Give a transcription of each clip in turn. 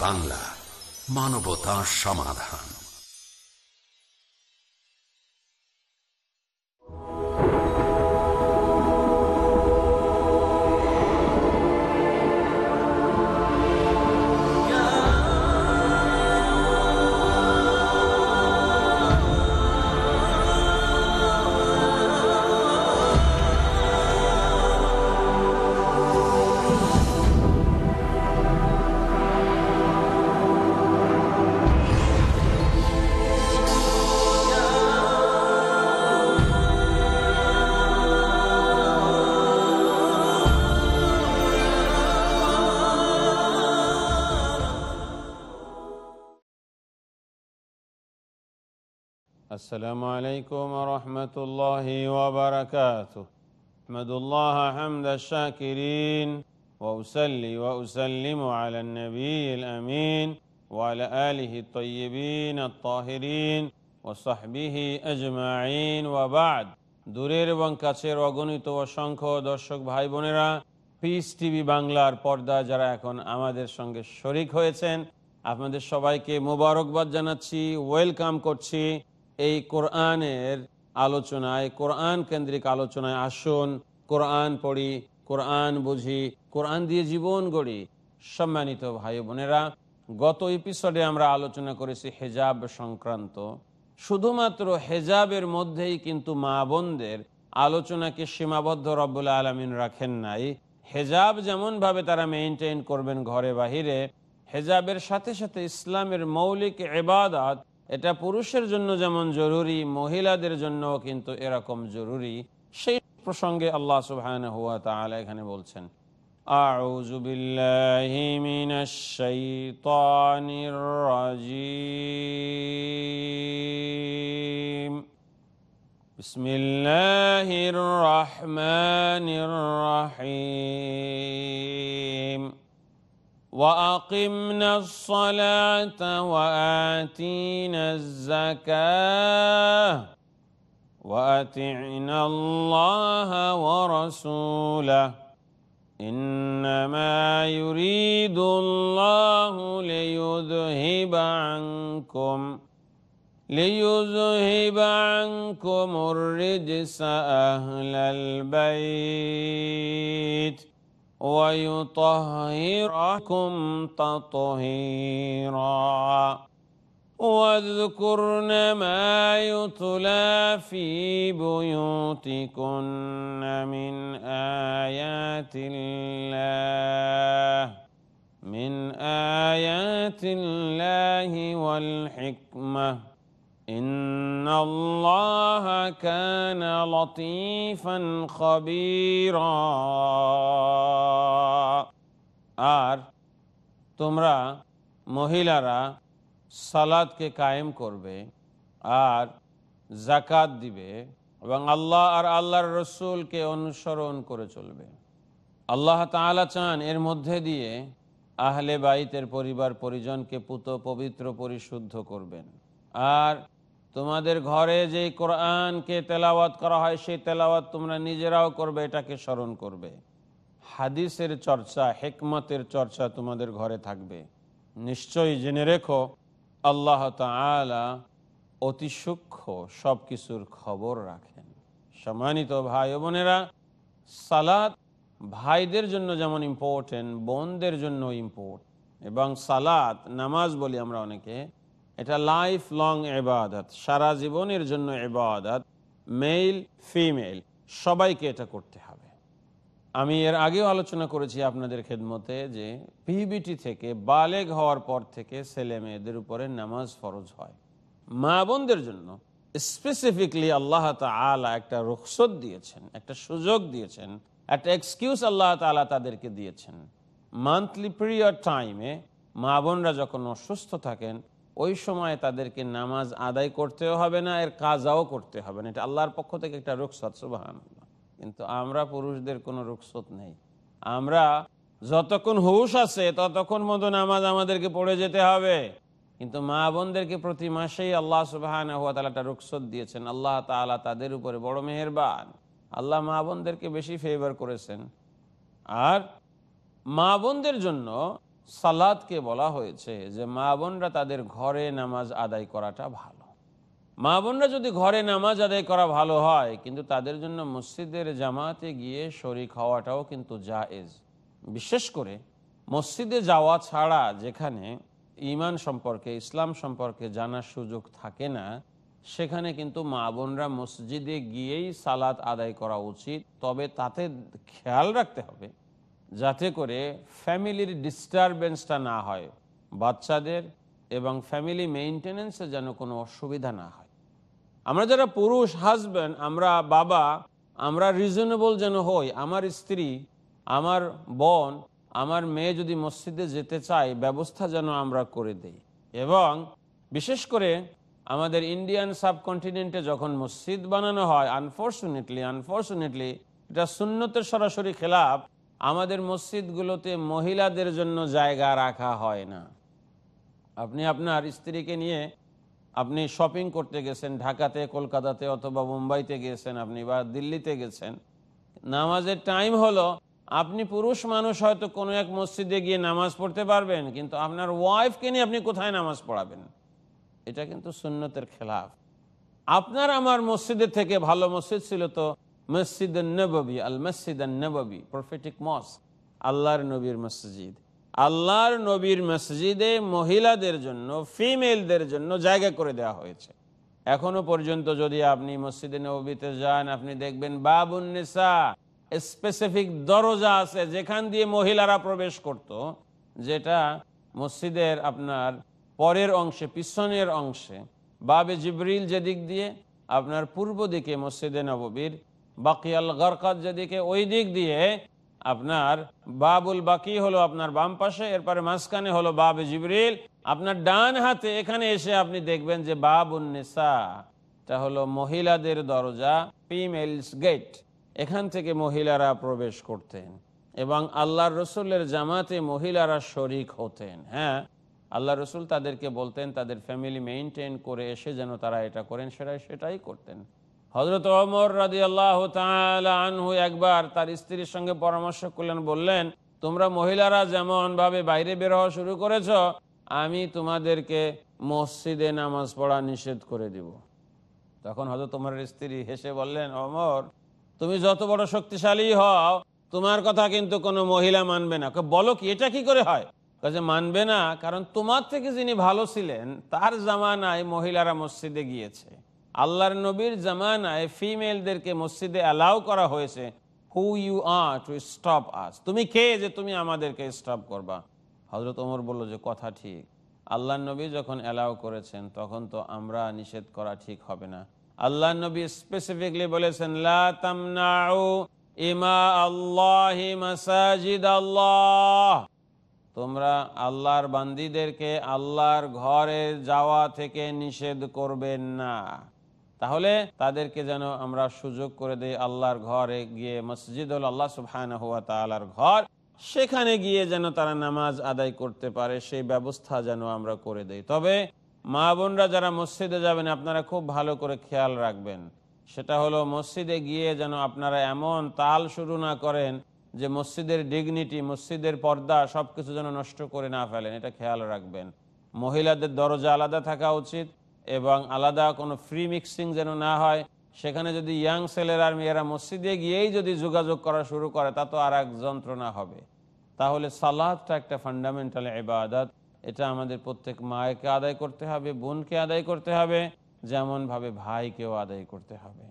বাংলা মানবতা সমাধান। السلام عليكم ورحمة الله وبركاته أحمد الله حمد الشاكرين وأسلي وأسلم على النبي الأمين وعلى آله الطيبين الطاهرين وصحبه أجمعين وبعد দূরের এবং কাছের অগণিত অসংখ্য দর্শক ভাই বোনেরা পিস টিভি বাংলার পর্দা যারা এখন আমাদের সঙ্গে শরিক হয়েছেন আপনাদের সবাইকে মোবারকবাদ জানাচ্ছি ওয়েলকাম করছি এই কোরআনের আলোচনায়, কোরআন কেন্দ্রিক আলোচনায় আসুন। কোরআন পড়ি, কোরআন বুঝি, কোরআন দিয়ে জীবন গড়ি। সম্মানিত ভাই বোনেরা, গত এপিসোডে আমরা আলোচনা করেছি হেজাব সংক্রান্ত। শুধুমাত্র হেজাবের মধ্যেই কিন্তু মা বোনদের আলোচনাকে সীমাবদ্ধ রব্বুল আলমিন রাখেন নাই। হেজাব যেমনভাবে তারা মেনটেন করবেন ঘরে বাহিরে হেজাবের সাথে সাথে ইসলামের মৌলিক এবাদত এটা পুরুষের জন্য যেমন জরুরি মহিলাদের জন্য কিন্তু এরকম জরুরি সেই প্রসঙ্গে আল্লাহ সুবহান হুয়া তাআলা এখানে বলছেন أعوذ بالله من الشيطان الرجيم بسم الله الرحمن الرحيم وأقمنا الصلاة وآتينا الزكاة وأطعنا الله ورسوله إنما يريد الله ليذهب عنكم ليذهب عنكم الرجس أهل البيت ويطهركم تطهيرا. واذكرن ما يتلى في بيوتكن من آيات الله من آيات الله والحكمة. إن الله كان لطيفا خبيرا আর তোমরা মহিলারা সালাদকে কায়েম করবে আর জাকাত দিবে এবং আল্লাহ আর আল্লাহর রসুলকে অনুসরণ করে চলবে আল্লাহ তাআলা চান এর মধ্যে দিয়ে আহলে বাইতের পরিবার পরিজনকে পুত পবিত্র পরিশুদ্ধ করবেন আর তোমাদের ঘরে যে কোরআনকে তেলাওয়াত করা হয়, সেই তেলাওয়াত তোমরা নিজেরাও করবে, এটাকে স্মরণ করবে। হাদিসের চর্চা, হেকমতের চর্চা তোমাদের ঘরে থাকবে। নিশ্চয়ই জেনে রেখো, আল্লাহ তালা অতি সূক্ষ্ম সব কিছুর খবর রাখেন। সম্মানিত ভাই বোনেরা, সালাত ভাইদের জন্য যেমন ইম্পর্টেন্ট বোনদের জন্য ইম্পর্ট এবং সালাত, নামাজ বলি আমরা অনেকে এটা লাইফ লং এবাদত সারা জীবনের জন্য এবাদত মেল ফিমেল সবাইকে এটা করতে হবে। আমি এর আগেও আলোচনা করেছি আপনাদের খেদমতে যে পিবিটি থেকে বালেগ হওয়ার পর থেকে ছেলে মেয়েদের উপরে নামাজ ফরজ হয়। মা বোনদের জন্য স্পেসিফিকলি আল্লাহ তালা একটা রুখসত দিয়েছেন, একটা সুযোগ দিয়েছেন, একটা এক্সকিউজ আল্লাহ তালা তাদেরকে দিয়েছেন। মান্থলি পিরিয়ড টাইমে মা বোনরা যখন অসুস্থ থাকেন ওই সময় তাদেরকে নামাজ আদায় করতেও হবে না, এর কাজাও করতে হবে না। এটা আল্লাহর পক্ষ থেকে একটা রুখসত সুবাহ কিন্তু আমরা পুরুষদের কোনো রুখসত নেই। আমরা যতক্ষণ হুশ আছে, ততক্ষণ মতো নামাজ আমাদেরকে পড়ে যেতে হবে। কিন্তু মা বোনদেরকে প্রতি মাসেই আল্লাহ সুবাহ রুখসত দিয়েছেন। আল্লাহ তালা তাদের উপরে বড় মেহেরবান। আল্লাহ মা বোনদেরকে বেশি ফেভার করেছেন। আর মা বোনদের জন্য সালাদকে বলা হয়েছে যে মা বোনরা তাদের ঘরে নামাজ আদায় করাটা ভালো। মা বোনরা যদি ঘরে নামাজ আদায় করা ভালো হয়, কিন্তু তাদের জন্য মসজিদের জামাতে গিয়ে শরিক হওয়াটাও কিন্তু জায়েজ। বিশেষ করে মসজিদে যাওয়া ছাড়া যেখানে ইমান সম্পর্কে, ইসলাম সম্পর্কে জানার সুযোগ থাকে না, সেখানে কিন্তু মা বোনরা মসজিদে গিয়েই সালাত আদায় করা উচিত। তবে তাতে খেয়াল রাখতে হবে যাতে করে ফ্যামিলির ডিস্টারবেন্সটা না হয়, বাচ্চাদের এবং ফ্যামিলি মেনটেনেন্সে যেন কোনো অসুবিধা না হয়। আমরা যারা পুরুষ হাজব্যান্ড আমরা বাবা, আমরা রিজনেবল যেন হই, আমার স্ত্রী, আমার বোন, আমার মেয়ে যদি মসজিদে যেতে চায়, ব্যবস্থা যেন আমরা করে দেই। এবং বিশেষ করে আমাদের ইন্ডিয়ান সাবকন্টিনেন্টে যখন মসজিদ বানানো হয় আনফর্চুনেটলি আনফর্চুনেটলি এটা সুন্নতের সরাসরি খেলাফ আমাদের মসজিদগুলোতে মহিলাদের জন্য জায়গা রাখা হয় না। আপনি আপনার স্ত্রীকে নিয়ে আপনি শপিং করতে গেছেন, ঢাকাতে, কলকাতাতে অথবা মুম্বাইতে গিয়েছেন আপনি বা দিল্লিতে গেছেন। নামাজের টাইম হলো, আপনি পুরুষ মানুষ হয়তো কোনো এক মসজিদে গিয়ে নামাজ পড়তে পারবেন, কিন্তু আপনার ওয়াইফকে নিয়ে আপনি কোথায় নামাজ পড়াবেন? এটা কিন্তু সুন্নতের খেলাফ। আপনার আমার মসজিদের থেকে ভালো মসজিদ ছিল তো মসজিদ নবী আল মসজিদ নবী প্রফেটিক মস আল্লাহর নবীর মসজিদ। আল্লাহর নবীর মসজিদে মহিলাদের জন্য ফিমেলদের জন্য জায়গা করে দেওয়া হয়েছে। এখনও পর্যন্ত যদি আপনি মসজিদে নবীতে যান, আপনি দেখবেন বাবুন্নেসা স্পেসিফিক দরজা আছে যেখান দিয়ে মহিলারা প্রবেশ করত, যেটা মসজিদের আপনার পরের অংশে, পিছনের অংশে। বাবে জিবরিল যেদিক দিয়ে, আপনার পূর্ব দিকে মসজিদে নববীর বাকিয়াল গরকাত যেদিকে ওই দিক দিয়ে আপনার বাবুল বাকি হলো আপনার বাম পাশে, এরপরে মাঝখানে হলো বাবে জিবরিল, আপনার ডান হাতে এখানে এসে আপনি দেখবেন যে বাব বাবুন্নেসা এটা হলো মহিলাদের দরজা, ফিমেলস গেট, এখান থেকে মহিলারা প্রবেশ করতেন এবং আল্লাহর রসুলের জামাতে মহিলারা শরিক হতেন হ্যাঁ? আল্লাহ রসুল তাদেরকে বলতেন, তাদের ফ্যামিলি মেনটেন করে এসে যেন তারা এটা করেন, সেটাই সেটাই করতেন। হজরত অমর রাজি আল্লাহ আনহু একবার তার স্ত্রীর সঙ্গে পরামর্শ করলেন, বললেন, তোমরা মহিলারা যেমন ভাবে বাইরে বের হওয়া শুরু করেছ, আমি তোমাদেরকে মসজিদে নামাজ পড়া নিষেধ করে দিব। তখন হয়তো তোমার স্ত্রী হেসে বললেন অমর তুমি যত বড় শক্তিশালী হও, তোমার কথা কিন্তু কোনো মহিলা মানবে না। বলো কি, এটা কি করে হয়? কাজে মানবে না, কারণ তোমার থেকে যিনি ভালো ছিলেন, তার জামানায় মহিলারা মসজিদে গিয়েছে। আল্লাহর নবীর জামানায় ফিমেলদেরকে মসজিদে অ্যালাউ করা হয়েছে। Who you are to stop us তুমি কে যে তুমি আমাদেরকে স্টপ করবা? হজরত ওমর বলল যে, কথা ঠিক। আল্লাহ নবী যখন অ্যালাউ করেছেন, তখন তো আমরা নিষেধ করা ঠিক হবে না। আল্লাহ নবী স্পেসিফিকলি বলেছেন তোমরা আল্লাহর বান্দিদেরকে আল্লাহর ঘরে যাওয়া থেকে নিষেধ করবেন না। তাহলে তাদেরকে যেন আমরা সুযোগ করে দিই আল্লাহর ঘরে গিয়ে মসজিদ আল্লাহ সুবহান হুয়া তালার ঘর, সেখানে গিয়ে যেন তারা নামাজ আদায় করতে পারে, সেই ব্যবস্থা যেন আমরা করে দেই। তবে মা বোনরা যারা মসজিদে যাবেন, আপনারা খুব ভালো করে খেয়াল রাখবেন। সেটা হলো মসজিদে গিয়ে যেন আপনারা এমন তাল শুরু না করেন যে মসজিদের ডিগনিটি মসজিদের পর্দা সবকিছু যেন নষ্ট করে না ফেলেন, এটা খেয়াল রাখবেন। মহিলাদের দরজা আলাদা থাকা উচিত এবং আলাদা কোনো ফ্রি মিক্সিং যেন না হয়, সেখানে যদি ইয়াং ছেলেরা আর মেয়েরা মসজিদে গিয়েই যদি যোগাযোগ করা শুরু করে, তা তো আর এক যন্ত্রণা হবে। তাহলে সালাদটা একটা ফান্ডামেন্টাল এবাদত এটা আমাদের প্রত্যেক মায়কে আদায় করতে হবে, বোনকে আদায় করতে হবে যেমন ভাবে ভাইকেও আদায় করতে হবে।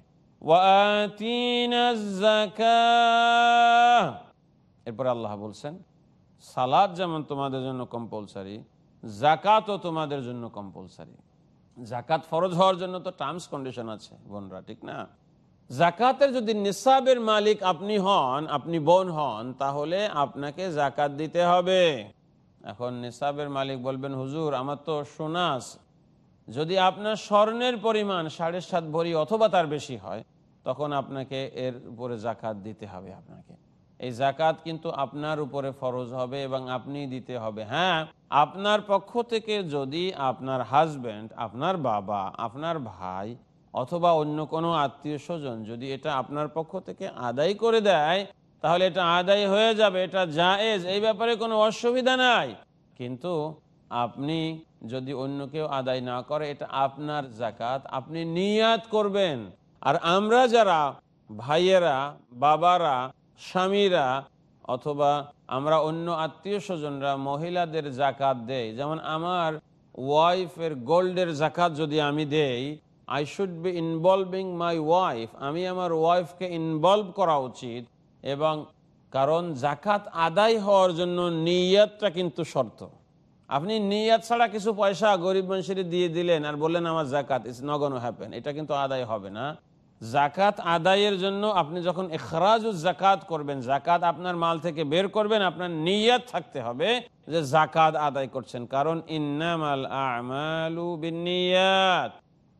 এরপর আল্লাহ বলছেন, সালাদ যেমন তোমাদের জন্য কম্পালসারি জাকাতও তোমাদের জন্য কম্পালসারি জাকাত ফরজ হওয়ার জন্য তো টার্মস কন্ডিশন আছে, বোনরা, ঠিক না? জাকাতের যদি নিসাবের মালিক আপনি হন, আপনি বোন হন, তাহলে আপনাকে জাকাত দিতে হবে। এখন নিসাবের মালিক বলবেন, হুজুর, আমার তো সোনাস যদি আপনার স্বর্ণের পরিমাণ সাড়ে সাত ভরি অথবা তার বেশি হয়, তখন আপনাকে এর উপরে জাকাত দিতে হবে আপনাকে। এই জাকাত কিন্তু আপনার উপরে ফরজ হবে এবং আপনি দিতে হবে। হ্যাঁ আপনার পক্ষ থেকে যদি আপনার হাজব্যান্ড আপনার বাবা, আপনার ভাই অথবা অন্য কোনো আত্মীয় স্বজন যদি এটা আপনার পক্ষ থেকে আদায় করে দেয়, তাহলে এটা আদায় হয়ে যাবে, এটা জায়েজ, এই ব্যাপারে কোনো অসুবিধা নাই। কিন্তু আপনি যদি অন্য কেউ আদায় না করে, এটা আপনার জাকাত আপনি নিয়াত করবেন। আর আমরা যারা ভাইয়েরা, বাবারা স্বামীরা অথবা আমরা অন্য আত্মীয় স্বজনরা মহিলাদের জাকাত দেই। যেমন আমার ওয়াইফের গোল্ডের জাকাত যদি আমি দেই I should be involving my wife আমি আমার ওয়াইফকে ইনভলভ করা উচিত এবং কারণ জাকাত আদায় হওয়ার জন্য নিয়াতটা কিন্তু শর্ত। আপনি নিয়াত ছাড়া কিছু পয়সা গরিব মানুষের দিয়ে দিলেন আর বললেন আমার জাকাত ইস নগন হ্যাপেন এটা কিন্তু আদায় হবে না। জাকাত আদায়ের জন্য আপনি যখন এখরাজুল জাকাত করবেন, জাকাত আপনার মাল থেকে বের করবেন, আপনার নিয়াত থাকতে হবে যে জাকাত আদায় করছেন। কারণ ইন্নামাল আমালু বিনিয়াত।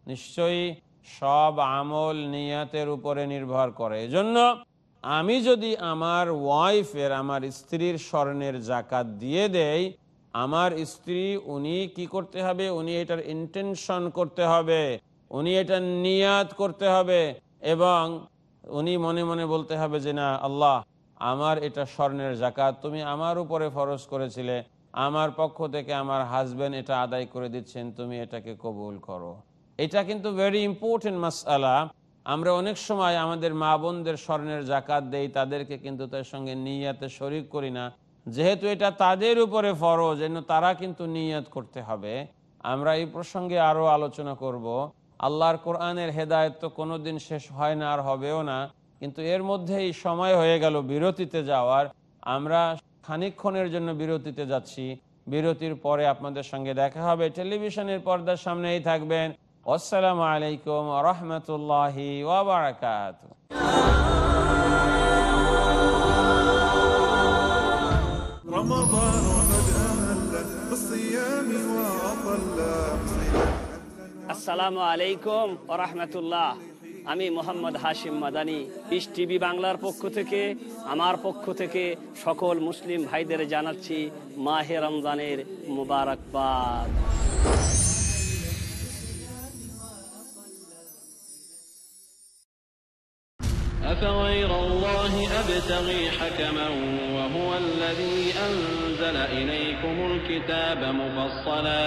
নিশ্চয়ই সব আমল নিয়াতের উপরে নির্ভর করে। এজন্য আমি যদি আমার ওয়াইফের, আমার স্ত্রীর স্বর্ণের জাকাত দিয়ে দেই, আমার স্ত্রী, উনি কি করতে হবে? উনি এটার ইন্টেনশন করতে হবে। উনি এটা নিয়াত করতে হবে এবং উনি মনে মনে বলতে হবে যে, না, আল্লাহ, আমার এটা স্বর্ণের জাকাত। তুমি আমার উপরে ফরজ করেছিলে। আমার পক্ষ থেকে আমার হাজবেন্ড এটা আদায় করে দিচ্ছেন। তুমি এটাকে কবুল করো। এটা কিন্তু ভেরি ইম্পর্টেন্ট মাসালা আমরা অনেক সময় আমাদের মা বোনদের স্বর্ণের জাকাত দেই, তাদেরকে কিন্তু তার সঙ্গে নিয়াতে শরিক করি না। যেহেতু এটা তাদের উপরে ফরজ, এজন্য তারা কিন্তু নিয়াত করতে হবে। আমরা এই প্রসঙ্গে আরও আলোচনা করব। আল্লাহর কোরআনের হেদায়ত তো কোনোদিন শেষ হয় না আর হবেও না। কিন্তু এর মধ্যেই সময় হয়ে গেল বিরতিতে যাওয়ার। আমরা খানিক্ষণের জন্য বিরতিতে যাচ্ছি। বিরতির পরে আপনাদের সঙ্গে দেখা হবে। টেলিভিশনের পর্দার সামনেই থাকবেন। আসসালামু আলাইকুম রহমতুল্লাহি ওয়াবারাকাত আসসালামু আলাইকুম ওরহমতুল্লাহ আমি মোহাম্মদ হাশিম মাদানি পিস টিভি বাংলার পক্ষ থেকে আমার পক্ষ থেকে সকল মুসলিম ভাইদের জানাচ্ছি মাহে রমজানের মুবারকবাদ أفغير الله أبتغي حكما وهو الذي أنزل إليكم الكتاب مفصلا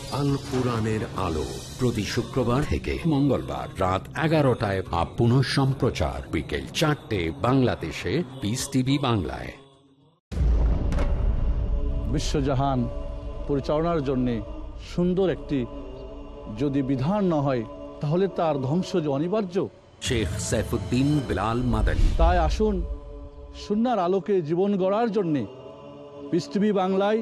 আল কোরআনের আলো প্রতি শুক্রবার থেকে মঙ্গলবার রাত এগারোটায় বা পুনঃ সম্প্রচার বিকেল চারটে বাংলাদেশে পিস টিভি বাংলায়। বিশ্বজাহান পরিচালনার জন্যে সুন্দর একটি যদি বিধান না হয় তাহলে তার ধ্বংস যে অনিবার্য। শেখ সাইফুদ্দিন বিলাল মাদানী। তাই আসুন সুনার আলোকে জীবন গড়ার জন্যে পৃথিবী বাংলায়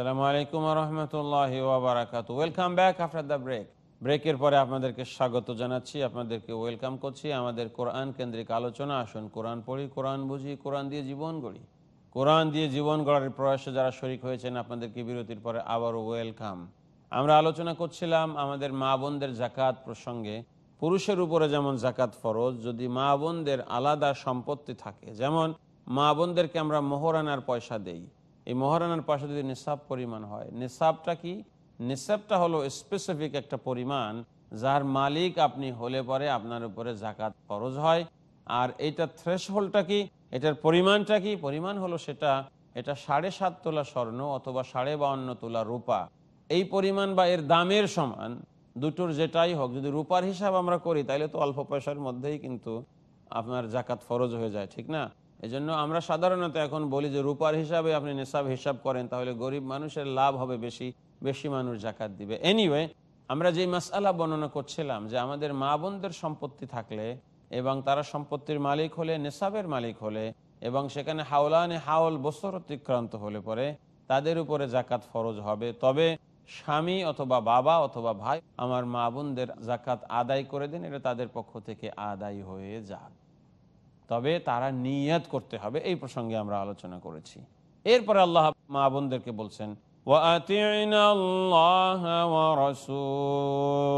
আসসালামু আলাইকুম রহমতুল্লাহ ওয়াবারাকাত welcome back after the break ব্রেকের পরে আপনাদেরকে স্বাগত জানাচ্ছি, আপনাদেরকে ওয়েলকাম করছি আমাদের কোরআন কেন্দ্রিক আলোচনা। আসুন, কোরআন পড়ি, কোরআন বুঝি, কোরআন দিয়ে জীবন গড়ি। কোরআন দিয়ে জীবন গড়ার প্রয়াসে যারা শরিক হয়েছেন, আপনাদেরকে বিরতির পরে আবারও ওয়েলকাম আমরা আলোচনা করছিলাম আমাদের মা বোনদের জাকাত প্রসঙ্গে। পুরুষের উপরে যেমন জাকাত ফরজ, যদি মা বোনদের আলাদা সম্পত্তি থাকে, যেমন মা বোনদেরকে আমরা মোহরানার পয়সা দেই এই মোহরানার পয়সা যদি নিসাব পরিমাণ হয়, নিসাবটা কি? নিসাবটা হলো স্পেসিফিক একটা পরিমাণ যার মালিক আপনি হলে পরে আপনার উপরে জাকাত ফরজ হয়। আর এইটার থ্রেশহোল্ডটা কি? এটার পরিমাণটা কি? পরিমাণ হলো সেটা, এটা সাড়ে সাত তোলা স্বর্ণ অথবা সাড়ে বাউন্ন তোলা রূপা। এই পরিমাণ বা এর দামের সমান, দুটোর যেটাই হোক, যদি রূপার হিসাব আমরা করি তাহলে তো অল্প পয়সার মধ্যেই কিন্তু আপনার জাকাত ফরজ হয়ে যায়, ঠিক না? এই জন্য আমরা সাধারণত এখন বলি যে রূপার হিসাবে আপনি নেশাব হিসাব করেন, তাহলে গরিব মানুষের লাভ হবে বেশি বেশি মানুষ জাকাত দিবে। এনিওয়ে আমরা যে মাসালা বর্ণনা করছিলাম যে আমাদের মা বোনদের সম্পত্তি থাকলে এবং তারা সম্পত্তির মালিক হলে নেশাবের মালিক হলে এবং সেখানে হাওলানে হাওল বছর অতিক্রান্ত হলে পরে তাদের উপরে জাকাত ফরজ হবে। তবে স্বামী অথবা বাবা অথবা ভাই আমার মা বোনদের জাকাত আদায় করে দিন, এটা তাদের পক্ষ থেকে আদায় হয়ে যাক। তবে তারা নিয়াত করতে হবে, এই প্রসঙ্গে আমরা আলোচনা করেছি। এরপরে আল্লাহ মা বোনদেরকে বলছেন "ওয়াতি'না আল্লাহ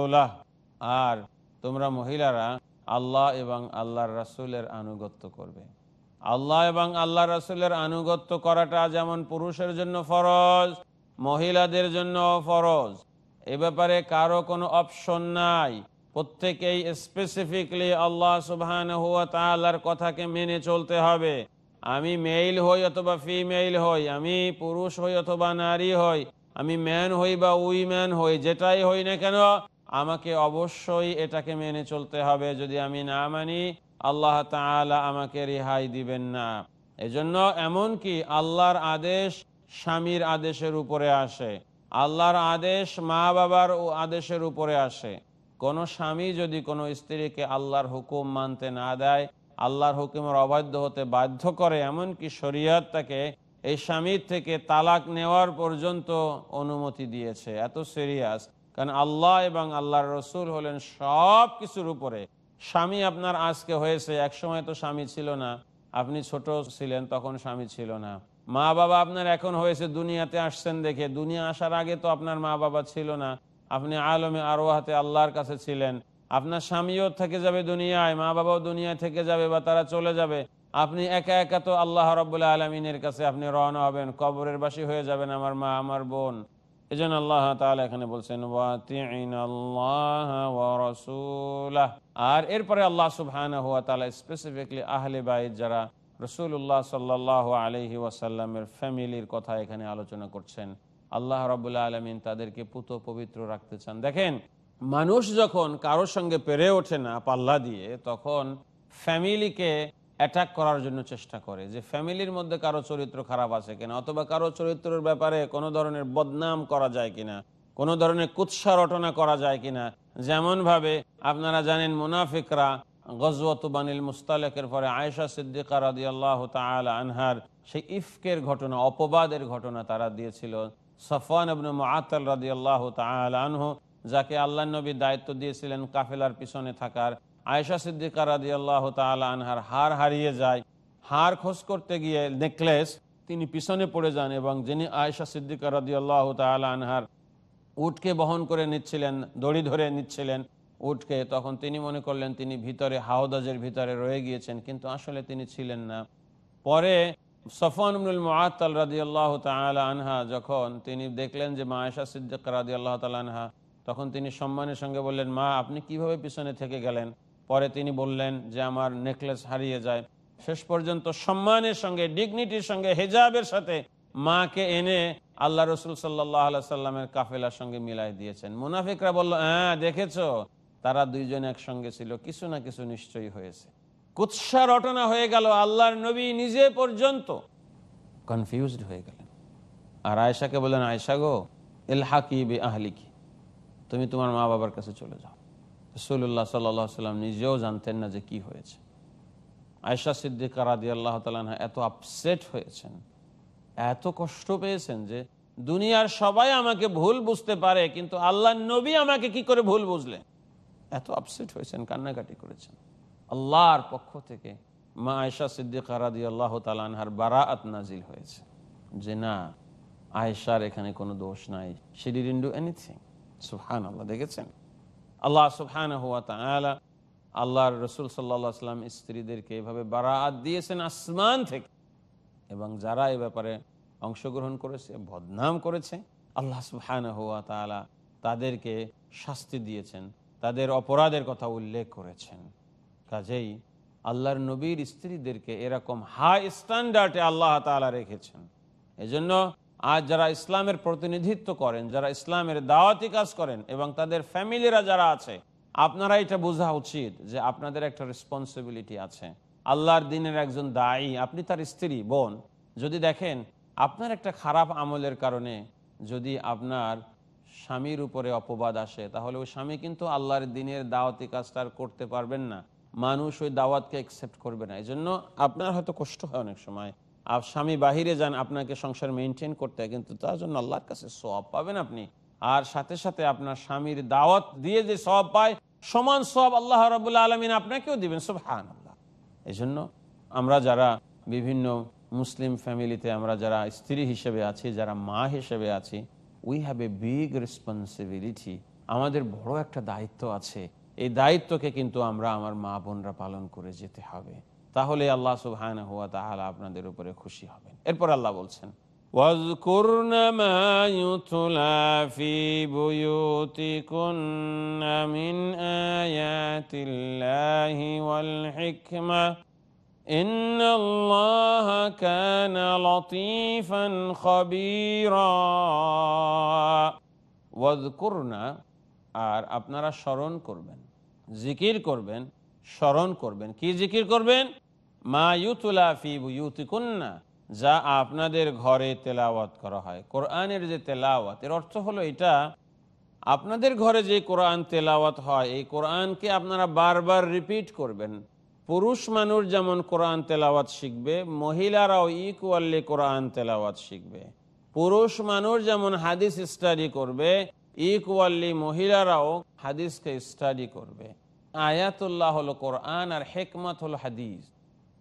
ওয়া আর তোমরা মহিলারা আল্লাহ এবং আল্লাহর রাসূলের আনুগত্য করবে। আল্লাহ এবং আল্লাহ রাসূলের আনুগত্য করাটা যেমন পুরুষের জন্য ফরজ, মহিলাদের জন্য ফরজ। এ ব্যাপারে কারও কোনো অপশন নাই। প্রত্যেকেই স্পেসিফিকলি আল্লাহ সুবহান হুয়া তাআলার কথাকে মেনে চলতে হবে। আমি মেইল হই অথবা ফিমেইল হই, আমি পুরুষ হই অথবা নারী হই, আমি ম্যান হই বা উইম্যান হই, যেটাই হই না কেন, আমাকে অবশ্যই এটাকে মেনে চলতে হবে। যদি আমি না মানি, আল্লাহ তাআলা আমাকে রেহাই দিবেন না। এজন্য এমনকি আল্লাহর আদেশ স্বামীর আদেশের উপরে আসে। আল্লাহর আদেশ মা বাবার আদেশের উপরে আসে। কোন স্বামী যদি কোনো স্ত্রীকে আল্লাহর হুকুম মানতে না দেয়, আল্লাহর হুকুমের অবাধ্য হতে বাধ্য করে, এমনকি শরীয়ত তাকে এই স্বামীর থেকে তালাক নেওয়ার পর্যন্ত অনুমতি দিয়েছে। এত সিরিয়াস কারণ আল্লাহ এবং আল্লাহর রসুল হলেন সব কিছুর উপরে। স্বামী আপনার আজকে হয়েছে, একসময় তো স্বামী ছিল না। আপনি ছোট ছিলেন, তখন স্বামী ছিল না। মা বাবা আপনার এখন হয়েছে, দুনিয়াতে আসছেন দেখে। দুনিয়া আসার আগে তো আপনার মা বাবা ছিল না। আপনি আলমে আরোহাতে আল্লাহর কাছে ছিলেন। আপনার স্বামীও থেকে যাবে দুনিয়ায় মা বাবাও দুনিয়া থেকে যাবে বা তারা চলে যাবে। আপনি একা একা তো আল্লাহ রবাহ আলমিনের কাছে আপনি রওনা হবেন, কবরের বাসী হয়ে যাবেন আমার মা, আমার বোন। এই জন্য আল্লাহ তাআলা এখানে বলছেন। আর এরপরে আল্লাহ সুবহানাহু ওয়া তাআলা স্পেসিফিকলি আহলে বাইত যারা রসুল্লাহ সাল্লাহ আলহি ওয়াসাল্লামের ফ্যামিলির কথা এখানে আলোচনা করছেন। আল্লাহ রবুল্লা আলমিন তাদেরকে পুত পবিত্র রাখতে চান। দেখেন, মানুষ যখন কারোর সঙ্গে পেরে ওঠে না পাল্লা দিয়ে, তখন ফ্যামিলিকে অ্যাটাক করার জন্য চেষ্টা করে যে ফ্যামিলির মধ্যে কারও চরিত্র খারাপ আছে কিনা, অথবা কারও চরিত্রের ব্যাপারে কোনো ধরনের বদনাম করা যায় কিনা, কোনো ধরনের কুৎসা রটনা করা যায় কিনা। যেমন ভাবে আপনারা জানেন, মুনাফিকরা গজওয়াত বানিল মুস্তালেকের পরে আয়েশা সিদ্দিকা রাদি আল্লাহ আনহার সেই ইফকের ঘটনা, অপবাদের ঘটনা তারা দিয়েছিল। রাদি আল্লাহ যাকে আল্লাহ নবী দায়িত্ব দিয়েছিলেন কাফেলার পিছনে থাকার। সিদ্দিকা আল্লাহ আনহার হার হারিয়ে যায়। হার খোঁজ করতে গিয়ে নেকলেস তিনি পিছনে পড়ে যান এবং যিনি আয়েশা সিদ্দিকা রাদি আল্লাহ আনহার উটকে বহন করে নিচ্ছিলেন, দড়ি ধরে নিচ্ছিলেন উঠকে তখন তিনি মনে করলেন তিনি ভিতরে হাওদাজের ভিতরে রয়ে গিয়েছেন, কিন্তু আসলে তিনি ছিলেন না। পরে মাতাল রাজি আল্লাহ আনহা যখন তিনি দেখলেন যে মা আয়সা সিদ্দিক আল্লাহ আনহা, তখন তিনি সম্মানের সঙ্গে বললেন, মা, আপনি কীভাবে পিছনে থেকে গেলেন? পরে তিনি বললেন যে, আমার নেকলেস হারিয়ে যায়। শেষ পর্যন্ত সম্মানের সঙ্গে, ডিগনিটির সঙ্গে, হেজাবের সাথে মাকে এনে আল্লাহ রসুল সাল্লাহ সাল্লামের কাফেলার সঙ্গে মিলাই দিয়েছেন। মুনাফিকরা বলল হ্যাঁ দেখেছ? তারা দুইজন একসঙ্গে ছিল, কিছু না কিছু নিশ্চয়ই হয়েছে। কুৎসা রটনা হয়ে গেল আল্লাহর নবী নিজে পর্যন্ত। কনফিউজড হয়ে গেলেন। আর আয়সাকে বললেন আয়সা গো এল হাকি বে আহলিকি তুমি তোমার মা বাবার কাছে চলে যাও। রসুল্লাহ সাল্লাম নিজেও জানতেন না যে কি হয়েছে। আয়সা সিদ্দিকা রাদি আল্লাহ তালা এত আপসেট হয়েছেন, এত কষ্ট পেয়েছেন যে দুনিয়ার সবাই আমাকে ভুল বুঝতে পারে, কিন্তু আল্লাহ নবী আমাকে কি করে ভুল বুঝলেন? এত আপসেট হয়েছেন, কান্নাকাটি করেছেন। আল্লাহর পক্ষ থেকে মা আয়সা সিদ্দিকা রাদি আল্লাহ তালানহার বারাআত নাজিল হয়েছে। যে না, আয়েশার এখানে কোনো দোষ নাই। সি ডিডেন্ট ডু এনিথিং সুহান আল্লাহ দেখেছেন? আল্লাহ সুবহান হুয়া তালা আল্লাহর রসুল সাল্লা সাল্লাম স্ত্রীদেরকে এভাবে বারাত দিয়েছেন আসমান থেকে। এবং যারা এ ব্যাপারে অংশগ্রহণ করেছে, বদনাম করেছে, আল্লাহ সুবহান হুয়া তালা তাদেরকে শাস্তি দিয়েছেন, তাদের অপরাধের কথা উল্লেখ করেছেন। কাজেই আল্লাহর নবীর স্ত্রীদেরকে এরকম হাই স্ট্যান্ডার্ডে আল্লাহ তালা রেখেছেন। এজন্য আজ যারা ইসলামের প্রতিনিধিত্ব করেন, যারা ইসলামের দাওয়াতি কাজ করেন এবং তাদের ফ্যামিলিরা যারা আছে, আপনারা এটা বোঝা উচিত যে আপনাদের একটা রেসপন্সিবিলিটি আছে। আল্লাহর দিনের একজন দায়ী, আপনি তার স্ত্রী, বোন, যদি দেখেন আপনার একটা খারাপ আমলের কারণে যদি আপনার স্বামীর উপরে অপবাদ আসে, তাহলে ওই স্বামী কিন্তু আল্লাহর দিনের দাওয়াতি কাজটা করতে পারবেন না। মানুষ ওই দাওয়াতকে অ্যাকসেপ্ট করবে না। এই জন্য আপনার হয়তো কষ্ট হয় অনেক সময়। আর স্বামী বাহিরে যান, আপনাকে সংসার মেনটেন করতে কিন্তু তার জন্য আল্লাহর কাছে সব পাবেন আপনি। আর সাথে সাথে আপনার স্বামীর দাওয়াত দিয়ে যে সব পায়, সমান সব আল্লাহ রবুল্লা আলমিন আপনাকেও দিবেন সব হান আল্লাহ এই জন্য আমরা যারা বিভিন্ন মুসলিম ফ্যামিলিতে আমরা যারা স্ত্রী হিসেবে আছি, যারা মা হিসেবে আছি we have a big responsibility আমাদের বড় একটা দায়িত্ব আছে এই দায়িত্বকে কিন্তু আমরা আমার মা বোনরা পালন করে যেতে হবে তাহলে আল্লাহ সুবহান হুয়া তাহলে আপনাদের উপরে খুশি হবেন এরপর আল্লাহ বলছেন واذكرن ما يتلى في بيوتكن من آيات الله والحكمة إن الله كان لطيفا خبيرا واذكرن আর আপনারা স্মরণ করবেন জিকির করবেন, স্মরণ করবেন। কি জিকির করবেন? মা ইউতুলা ফি যা আপনাদের ঘরে তেলাওয়াত করা হয়। কোরআনের যে তেলাওয়াত, এর অর্থ হলো এটা, আপনাদের ঘরে যে কোরআন তেলাওয়াত হয়, এই কোরআনকে আপনারা বারবার রিপিট করবেন। পুরুষ মানুষ যেমন কোরআন তেলাওয়াত শিখবে, মহিলারাও ইকুয়ালি কোরআন তেলাওয়াত শিখবে। পুরুষ মানুষ যেমন হাদিস স্টাডি করবে ইকুয়ালি মহিলারাও হাদিসকে স্টাডি করবে। আয়াতুল্লাহ হলো কোরআন আর হেকমত হলো হাদিস।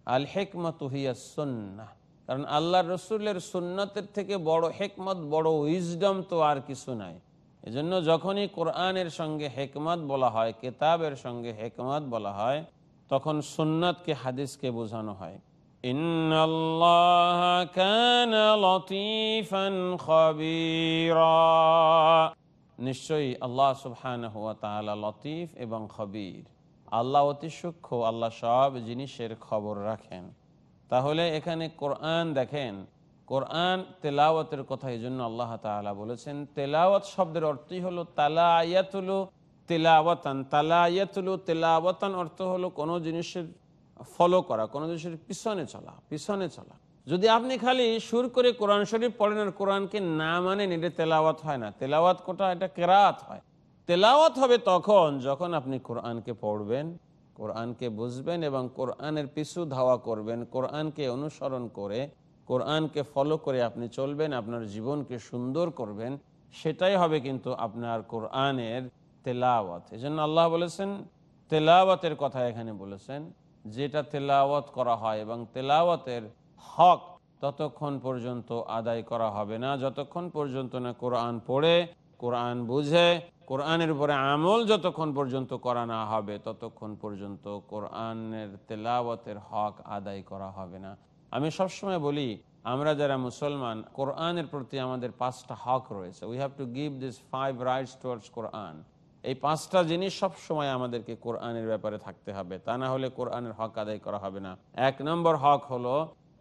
আল হেকমত হিয়া সুন্না কারণ আল্লাহ রসুলের সুন্নতের থেকে বড় হেকমত, বড় উইজডম তো আর কিছু নাই। এজন্য যখনই কোরআনের সঙ্গে হেকমত বলা হয়, কেতাবের সঙ্গে হেকমত বলা হয়, তখন সুন্নতকে, হাদিসকে বোঝানো হয়। নিশ্চয়ই আল্লাহ সুবহান লতিফ এবং খবির। আল্লাহ অতি সূক্ষ্ম, আল্লাহ সব জিনিসের খবর রাখেন। তাহলে এখানে কোরআন দেখেন, কোরআন তেলাওয়াতের কথা এই জন্য আল্লাহ তালা বলেছেন, তেলাওয়াত শব্দের অর্থই হলো তালা আয়াতুলু তেলাওয়াতান। তালা আয়াতুলু তেলাওয়াতান অর্থ হলো কোনো জিনিসের ফলো করা, কোনো জিনিসের পিছনে চলা পিছনে চলা। যদি আপনি খালি সুর করে কোরআন শরীফ পড়েন আর কোরআনকে না মানেন, এটা তেলাওয়াত হয় না। তেলাওয়াত কোটা, এটা কেরাত হয়। তেলাওয়াত হবে তখন যখন আপনি কোরআনকে পড়বেন, কোরআনকে বুঝবেন এবং কোরআনের পিছু ধাওয়া করবেন, কোরআনকে অনুসরণ করে, কোরআনকে ফলো করে আপনি চলবেন, আপনার জীবনকে সুন্দর করবেন, সেটাই হবে কিন্তু আপনার কোরআনের তেলাওয়াত। এই জন্য আল্লাহ বলেছেন, তেলাওয়াতের কথা এখানে বলেছেন, যেটা তেলাওয়াত করা হয় এবং তেলাওয়াতের হক ততক্ষণ পর্যন্ত আদায় করা হবে না। যতক্ষণ পর্যন্ত না কোরআন পড়ে, কোরআন বুঝে, কোরআনের উপরে আমল যতক্ষণ পর্যন্ত করা না হবে, ততক্ষণ পর্যন্ত কোরআনের তেলাওয়াতের হক আদায় করা হবে না। আমি সবসময় বলি, আমরা যারা মুসলমান, কোরআনের প্রতি আমাদের পাঁচটা হক রয়েছে। We have to give this five rights towards Quran. এই পাঁচটা জিনিস সব সময় আমাদেরকে কোরআনের ব্যাপারে থাকতে হবে। তা না হলে কোরআনের হক আদায় করা হবে না। এক নম্বর হক হলো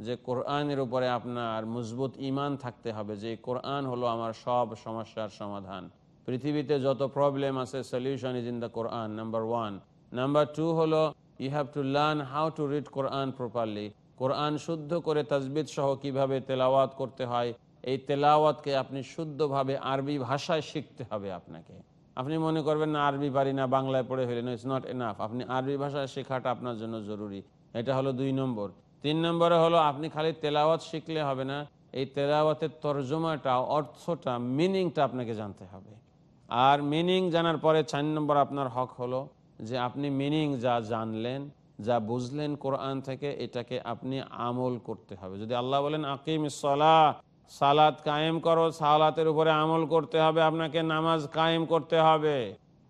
যে কোরআনের উপরে আপনার মজবুত ইমান থাকতে হবে, যে কোরআন হলো আমার সব সমস্যার সমাধান। পৃথিবীতে যত প্রবলেম আছে solution is in the Quran number one number two হলো you have to learn how to read Quran properly কোরআন শুদ্ধ করে তাজবিদ সহ কীভাবে তেলাওয়াত করতে হয়, এই তেলাওয়াতকে আপনি শুদ্ধভাবে আরবি ভাষায় শিখতে হবে আপনাকে। আপনি মনে করবেন, না, আরবি পারি না, বাংলায় পড়ে ফেলেন ইটস নট এনাফ আপনি আরবি ভাষায় শেখাটা আপনার জন্য জরুরি। এটা হলো দুই নম্বর। তিন নম্বরে হলো, আপনি খালি তেলাওয়াত শিখলে হবে না। এই তেলাওয়াতের তর্জমাটা, অর্থটা মিনিংটা আপনাকে জানতে হবে। আর মিনিং জানার পরে চার নম্বর আপনার হক হলো যে আপনি মিনিং যা জানলেন, যা বুঝলেন কোরআন থেকে, এটাকে আপনি আমল করতে হবে। যদি আল্লাহ বলেন আকিম সলা সালাত কায়েম করো, সালাতের উপরে আমল করতে হবে, আপনাকে নামাজ কায়েম করতে হবে।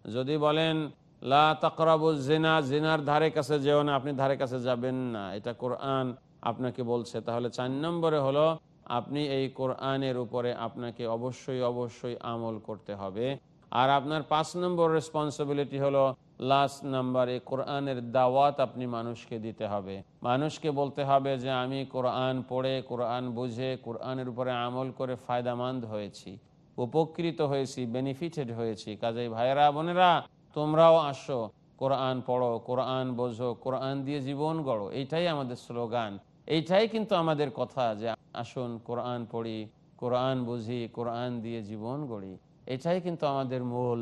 যদি বলেন জেনার ধারে কাছে যেও না, আপনি ধারে কাছে যাবেন না। এটা কোরআন আপনাকে বলছে। তাহলে চার নম্বরে হলো, আপনি এই কোরআনের উপরে আপনাকে অবশ্যই অবশ্যই আমল করতে হবে। আর আপনার পাঁচ নম্বর রেসপন্সিবিলিটি হলো লাস্ট নাম্বারে কোরআনের দাওয়াত আপনি মানুষকে দিতে হবে। মানুষকে বলতে হবে যে, আমি কোরআন পড়ে, কোরআন বুঝে, কোরআনের উপরে আমল করে ফায়দামান্দ হয়েছি। উপকৃত হয়েছি বেনিফিটেড হয়েছি। কাজেই ভাইয়েরা, বোনেরা তোমরাও আসো, কোরআন পড়ো, কোরআন বোঝো, কোরআন দিয়ে জীবন গড়ো। এইটাই আমাদের স্লোগান। এইটাই কিন্তু আমাদের কথা যে আসুন, কোরআন পড়ি, কোরআন বুঝি, কোরআন দিয়ে জীবন গড়ি। এটাই কিন্তু আমাদের মূল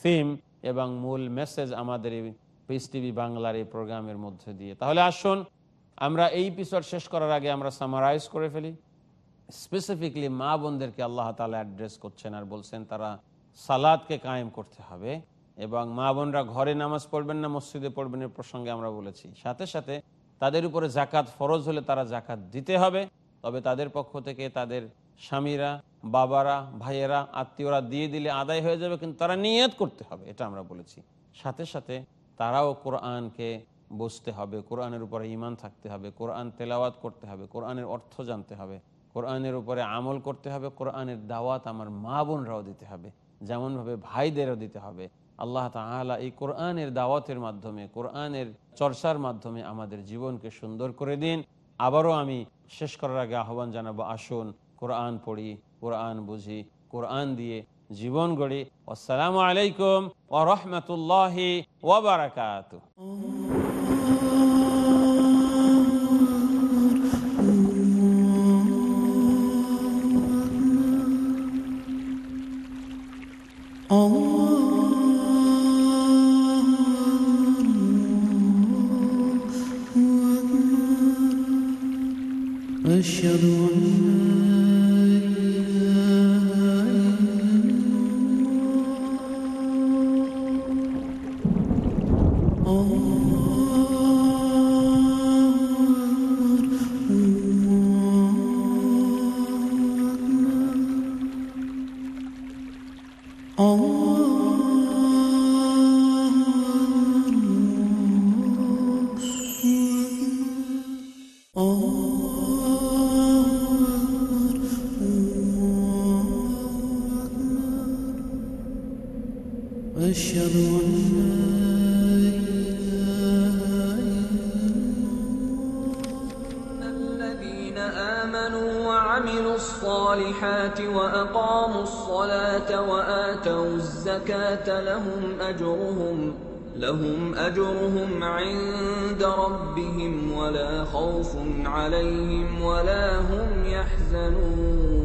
থিম এবং মূল মেসেজ আমাদের এই পিস টিভি বাংলার এই প্রোগ্রামের মধ্যে দিয়ে। তাহলে আসুন, আমরা এই এপিসোড শেষ করার আগে আমরা সামারাইজ করে ফেলি। স্পেসিফিকলি মা বোনদেরকে আল্লাহ তালা অ্যাড্রেস করছেন আর বলছেন তারা সালাদকে কায়েম করতে হবে। এবং মা বোনরা ঘরে নামাজ পড়বেন না, মসজিদে পড়বেন এর প্রসঙ্গে আমরা বলেছি। সাথে সাথে তাদের উপরে জাকাত ফরজ হলে তারা জাকাত দিতে হবে, তবে তাদের পক্ষ থেকে তাদের স্বামীরা, বাবারা, ভাইয়েরা, আত্মীয়রা দিয়ে দিলে আদায় হয়ে যাবে, কিন্তু তারা নিয়ত করতে হবে, এটা আমরা বলেছি। সাথে সাথে তারাও কোরআনকে বুঝতে হবে, কোরআনের উপরে ইমান থাকতে হবে, কোরআন তেলাওয়াত করতে হবে, কোরআনের অর্থ জানতে হবে, কোরআনের উপরে আমল করতে হবে, কোরআনের দাওয়াত আমার মা বোনরাও দিতে হবে, যেমনভাবে ভাইদেরও দিতে হবে। আল্লাহ তালা এই কোরআনের দাওয়াতের মাধ্যমে, কোরআনের চর্চার মাধ্যমে আমাদের জীবনকে সুন্দর করে দিন। আবারও আমি শেষ করার আগে আহ্বান জানাব, আসুন কোরআন পড়ি, কোরআন বুঝি, কোরআন দিয়ে জীবন গড়ি। আসসালামু আলাইকুম ও রহমতুল্লাহি ওবরাকাত عليهم ولا هم يحزنون.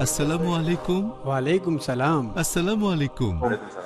السلام عليكم. وعليكم السلام. السلام عليكم. وعليكم السلام.